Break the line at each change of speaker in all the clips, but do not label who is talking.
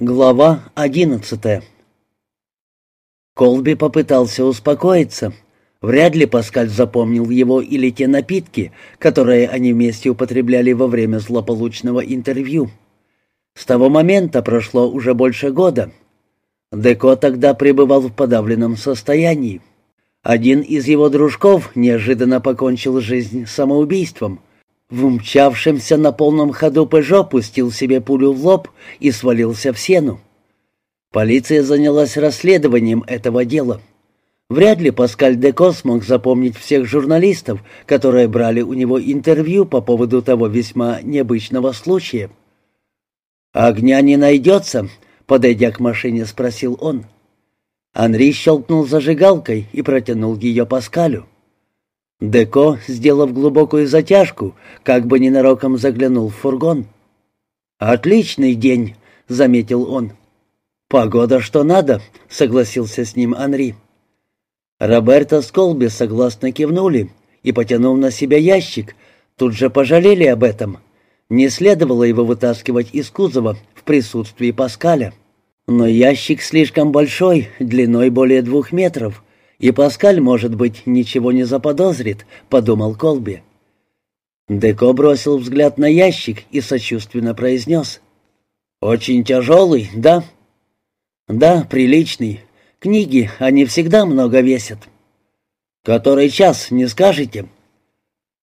Глава одиннадцатая Колби попытался успокоиться. Вряд ли Паскаль запомнил его или те напитки, которые они вместе употребляли во время злополучного интервью. С того момента прошло уже больше года. Деко тогда пребывал в подавленном состоянии. Один из его дружков неожиданно покончил жизнь самоубийством — в умчавшемся на полном ходу «Пежо» пустил себе пулю в лоб и свалился в сену. Полиция занялась расследованием этого дела. Вряд ли Паскаль Деко смог запомнить всех журналистов, которые брали у него интервью по поводу того весьма необычного случая. «Огня не найдется?» — подойдя к машине, спросил он. Анри щелкнул зажигалкой и протянул ее Паскалю. Деко, сделав глубокую затяжку, как бы ненароком заглянул в фургон. «Отличный день», — заметил он. «Погода что надо», — согласился с ним Анри. Роберто с Колби согласно кивнули и, потянув на себя ящик, тут же пожалели об этом. Не следовало его вытаскивать из кузова в присутствии Паскаля. Но ящик слишком большой, длиной более двух метров — «И Паскаль, может быть, ничего не заподозрит», — подумал Колби. Деко бросил взгляд на ящик и сочувственно произнес. «Очень тяжелый, да?» «Да, приличный. Книги, они всегда много весят». «Который час, не скажете?»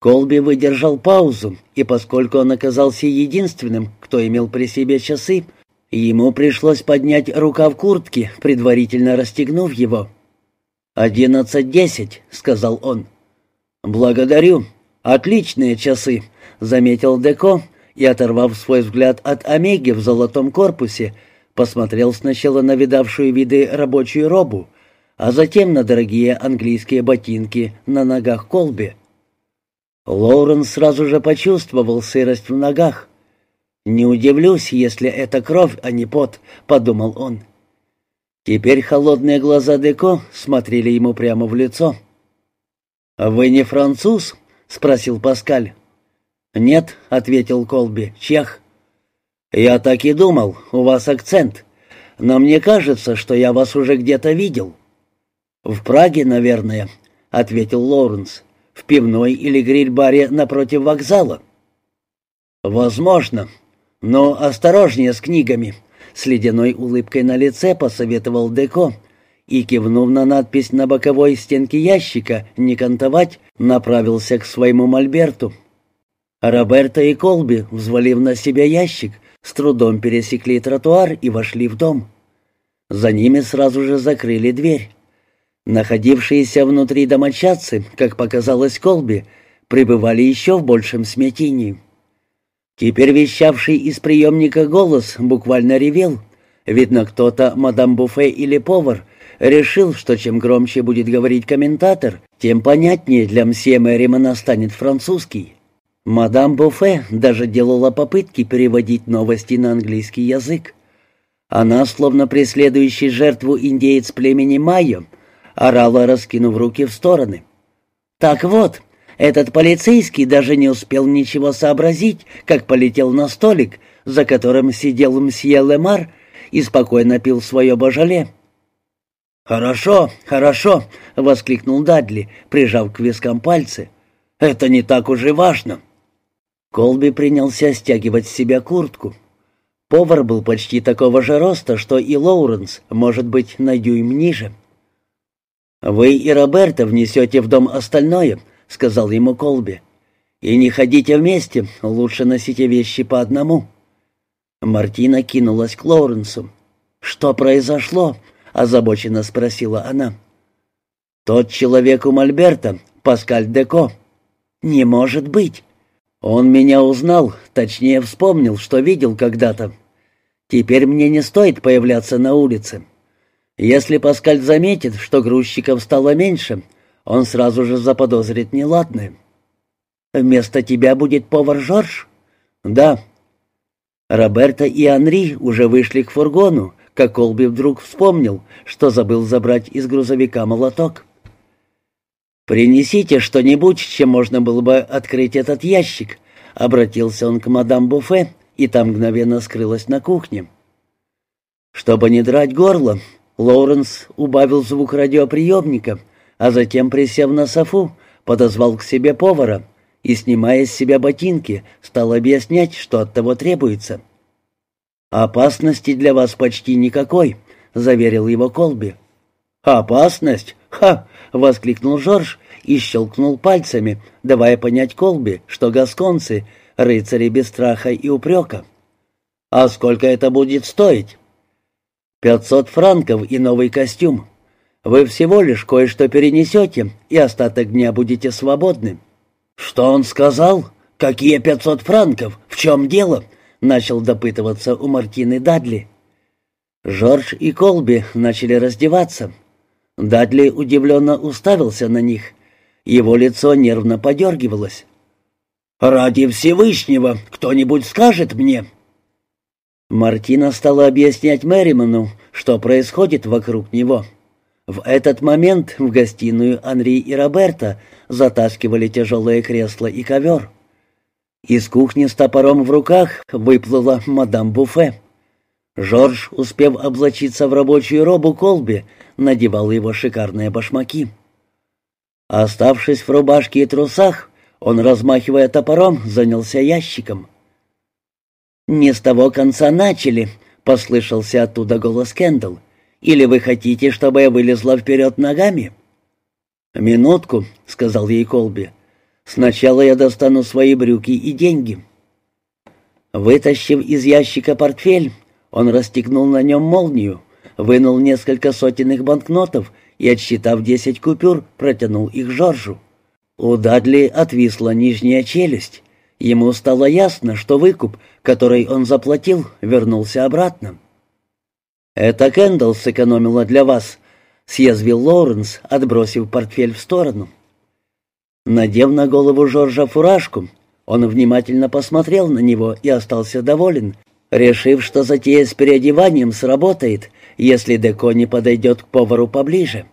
Колби выдержал паузу, и поскольку он оказался единственным, кто имел при себе часы, ему пришлось поднять рукав куртки, предварительно расстегнув его. «Одиннадцать десять», — сказал он. «Благодарю. Отличные часы», — заметил Деко и, оторвав свой взгляд от Омеги в золотом корпусе, посмотрел сначала на видавшую виды рабочую робу, а затем на дорогие английские ботинки на ногах Колби. Лоуренс сразу же почувствовал сырость в ногах. «Не удивлюсь, если это кровь, а не пот», — подумал он. Теперь холодные глаза Деко смотрели ему прямо в лицо. «А «Вы не француз?» — спросил Паскаль. «Нет», — ответил Колби, — «чех». «Я так и думал, у вас акцент. Но мне кажется, что я вас уже где-то видел». «В Праге, наверное», — ответил Лоуренс. «В пивной или гриль-баре напротив вокзала». «Возможно. Но осторожнее с книгами», с ледяной улыбкой на лице посоветовал Деко и, кивнув на надпись на боковой стенке ящика «Не кантовать», направился к своему мольберту. Роберто и Колби, взвалив на себя ящик, с трудом пересекли тротуар и вошли в дом. За ними сразу же закрыли дверь. Находившиеся внутри домочадцы, как показалось Колби, пребывали еще в большем смятении. Теперь вещавший из приемника голос буквально ревел. Видно, кто-то, мадам Буфе или повар, решил, что чем громче будет говорить комментатор, тем понятнее для мсье Мэримана станет французский. Мадам Буфе даже делала попытки переводить новости на английский язык. Она, словно преследующий жертву индеец племени Майо, орала, раскинув руки в стороны. «Так вот, этот полицейский даже не успел ничего сообразить, как полетел на столик, за которым сидел мсье Лемар и спокойно пил свое божале. «Хорошо, хорошо», — воскликнул Дадли, прижав к вискам пальцы. «Это не так уж и важно». Колби принялся стягивать с себя куртку. Повар был почти такого же роста, что и Лоуренс, может быть, на дюйм ниже. «Вы и Роберта внесете в дом остальное», — сказал ему Колби. «И не ходите вместе, лучше носите вещи по одному». Мартина кинулась к Лоуренсу. «Что произошло?» — озабоченно спросила она. «Тот человек у Мольберта, Паскаль Деко». «Не может быть!» «Он меня узнал, точнее вспомнил, что видел когда-то. Теперь мне не стоит появляться на улице. Если Паскаль заметит, что грузчиков стало меньше, он сразу же заподозрит неладное. «Вместо тебя будет повар Жорж?» «Да». Роберта и Анри уже вышли к фургону, как Колби вдруг вспомнил, что забыл забрать из грузовика молоток. «Принесите что-нибудь, чем можно было бы открыть этот ящик», — обратился он к мадам Буфе, и там мгновенно скрылась на кухне. Чтобы не драть горло, Лоуренс убавил звук радиоприемника, а затем, присев на софу, подозвал к себе повара и, снимая с себя ботинки, стал объяснять, что от того требуется. «Опасности для вас почти никакой», — заверил его Колби. «Опасность? Ха!» — воскликнул Жорж и щелкнул пальцами, давая понять Колби, что гасконцы — рыцари без страха и упрека. «А сколько это будет стоить?» «Пятьсот франков и новый костюм. Вы всего лишь кое-что перенесете, и остаток дня будете свободны». «Что он сказал? Какие пятьсот франков? В чем дело?» — начал допытываться у Мартины Дадли. Жорж и Колби начали раздеваться. Дадли удивленно уставился на них. Его лицо нервно подергивалось. «Ради Всевышнего, кто-нибудь скажет мне?» Мартина стала объяснять Мэриману, что происходит вокруг него. В этот момент в гостиную Анри и Роберта затаскивали тяжелое кресло и ковер. Из кухни с топором в руках выплыла мадам Буфе. Жорж, успев облачиться в рабочую робу Колби, надевал его шикарные башмаки. Оставшись в рубашке и трусах, он, размахивая топором, занялся ящиком. «Не с того конца начали», — послышался оттуда голос Кендалл. «Или вы хотите, чтобы я вылезла вперед ногами?» «Минутку», — сказал ей Колби. «Сначала я достану свои брюки и деньги». Вытащив из ящика портфель, он расстегнул на нем молнию, вынул несколько сотенных банкнотов и, отсчитав десять купюр, протянул их Жоржу. У Дадли отвисла нижняя челюсть. Ему стало ясно, что выкуп, который он заплатил, вернулся обратно. «Это Кэндалл сэкономила для вас», — съязвил Лоуренс, отбросив портфель в сторону. Надев на голову Жоржа фуражку, он внимательно посмотрел на него и остался доволен, решив, что затея с переодеванием сработает, если Деко не подойдет к повару поближе.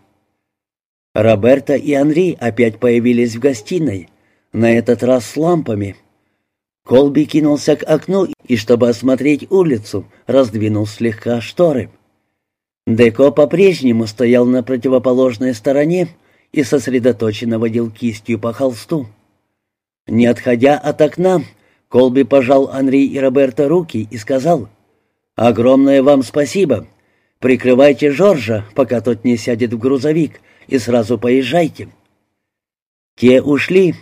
Роберта и Анри опять появились в гостиной, на этот раз с лампами. Колби кинулся к окну и, чтобы осмотреть улицу, раздвинул слегка шторы. Деко по-прежнему стоял на противоположной стороне и сосредоточенно водил кистью по холсту. Не отходя от окна, Колби пожал Анри и Роберта руки и сказал, «Огромное вам спасибо. Прикрывайте Жоржа, пока тот не сядет в грузовик, и сразу поезжайте». Те ушли,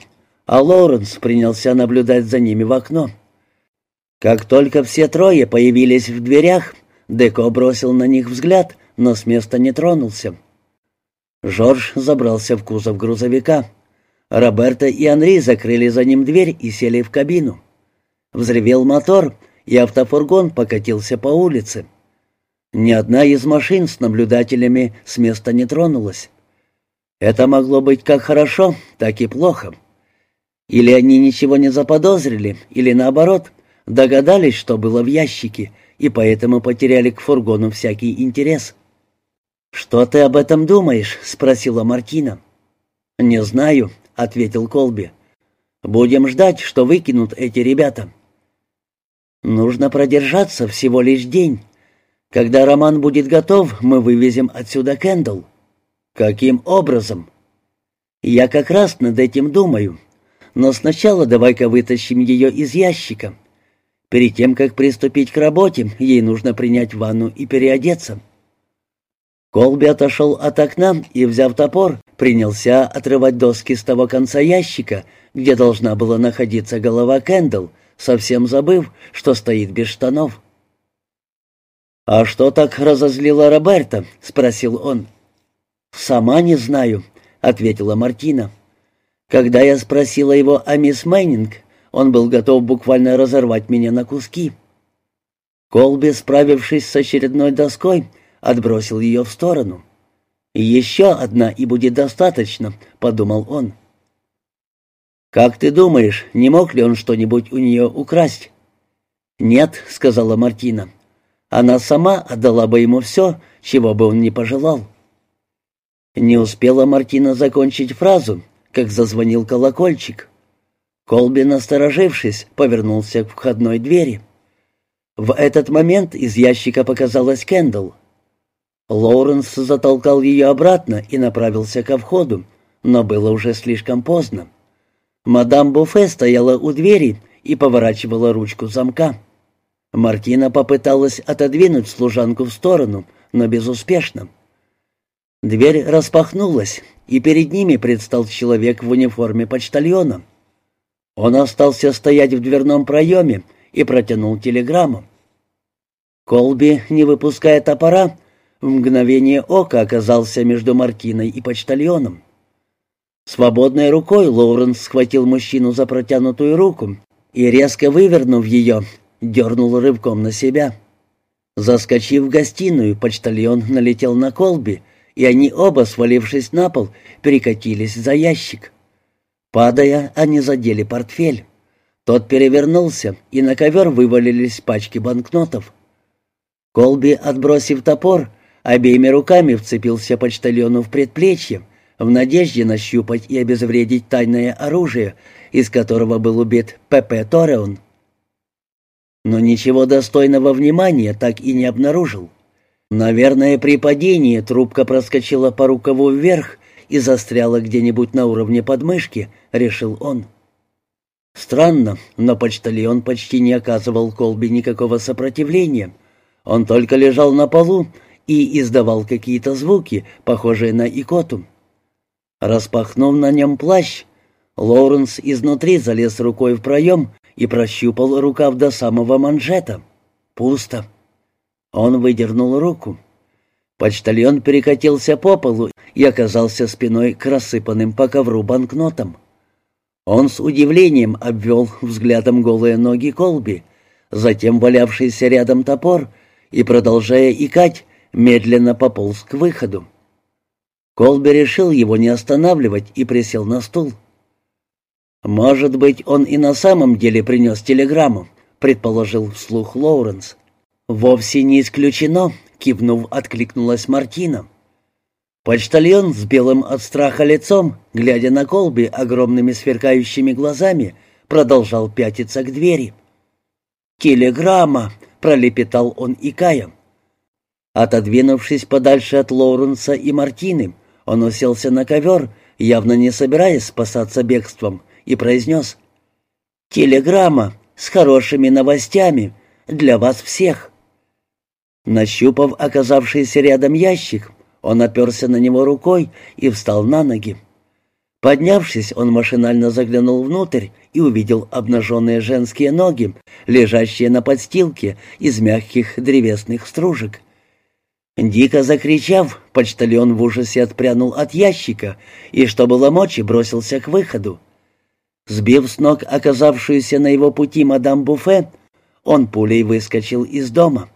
а Лоуренс принялся наблюдать за ними в окно. Как только все трое появились в дверях, Деко бросил на них взгляд, но с места не тронулся. Жорж забрался в кузов грузовика. Роберто и Анри закрыли за ним дверь и сели в кабину. Взревел мотор, и автофургон покатился по улице. Ни одна из машин с наблюдателями с места не тронулась. Это могло быть как хорошо, так и плохо. Или они ничего не заподозрили, или наоборот, догадались, что было в ящике, и поэтому потеряли к фургону всякий интерес. «Что ты об этом думаешь?» — спросила Мартина. «Не знаю», — ответил Колби. «Будем ждать, что выкинут эти ребята». Нужно продержаться всего лишь день. Когда роман будет готов, мы вывезем отсюда Кэндалл. Каким образом? Я как раз над этим думаю. Но сначала давай-ка вытащим ее из ящика. Перед тем, как приступить к работе, ей нужно принять ванну и переодеться. Колби отошел от окна и, взяв топор, принялся отрывать доски с того конца ящика, где должна была находиться голова Кэндалл, совсем забыв, что стоит без штанов. «А что так разозлило Роберта?» — спросил он. «Сама не знаю», — ответила Мартина. «Когда я спросила его о мисс Мэннинг, он был готов буквально разорвать меня на куски». Колби, справившись с очередной доской, отбросил ее в сторону. «Еще одна и будет достаточно», — подумал он. «Как ты думаешь, не мог ли он что-нибудь у нее украсть?» «Нет», — сказала Мартина. «Она сама отдала бы ему все, чего бы он ни пожелал». Не успела Мартина закончить фразу, как зазвонил колокольчик. Колби, насторожившись, повернулся к входной двери. В этот момент из ящика показалась Кендалл. Лоуренс затолкал ее обратно и направился ко входу, но было уже слишком поздно. Мадам Буфе стояла у двери и поворачивала ручку замка. Мартина попыталась отодвинуть служанку в сторону, но безуспешно. Дверь распахнулась, и перед ними предстал человек в униформе почтальона. Он остался стоять в дверном проеме и протянул телеграмму. Колби, не выпуская топора, в мгновение ока оказался между Мартиной и почтальоном. Свободной рукой Лоуренс схватил мужчину за протянутую руку и, резко вывернув ее, дернул рывком на себя. Заскочив в гостиную, почтальон налетел на Колби, и они оба, свалившись на пол, перекатились за ящик. Падая, они задели портфель. Тот перевернулся, и на ковер вывалились пачки банкнотов. Колби, отбросив топор, обеими руками вцепился почтальону в предплечье, в надежде нащупать и обезвредить тайное оружие, из которого был убит Пепе Тореон. Но ничего достойного внимания так и не обнаружил. Наверное, при падении трубка проскочила по рукаву вверх и застряла где-нибудь на уровне подмышки, решил он. Странно, но почтальон почти не оказывал Колби никакого сопротивления. Он только лежал на полу и издавал какие-то звуки, похожие на икоту. Распахнув на нем плащ, Лоуренс изнутри залез рукой в проем и прощупал рукав до самого манжета. Пусто. Он выдернул руку. Почтальон перекатился по полу и оказался спиной к рассыпанным по ковру банкнотам. Он с удивлением обвел взглядом голые ноги Колби, затем валявшийся рядом топор, и, продолжая икать, медленно пополз к выходу. Колби решил его не останавливать и присел на стул. «Может быть, он и на самом деле принес телеграмму», — предположил вслух Лоуренс. «Вовсе не исключено», — кивнув, откликнулась Мартина. Почтальон с белым от страха лицом, глядя на Колби огромными сверкающими глазами, продолжал пятиться к двери. «Телеграмма!» — пролепетал он икая. Отодвинувшись подальше от Лоуренса и Мартины, он уселся на ковер, явно не собираясь спасаться бегством, и произнес «Телеграмма с хорошими новостями для вас всех». Нащупав оказавшийся рядом ящик, он оперся на него рукой и встал на ноги. Поднявшись, он машинально заглянул внутрь и увидел обнаженные женские ноги, лежащие на подстилке из мягких древесных стружек. Дико закричав, почтальон в ужасе отпрянул от ящика и, что было мочи, бросился к выходу. Сбив с ног оказавшуюся на его пути мадам Буфе, он пулей выскочил из дома.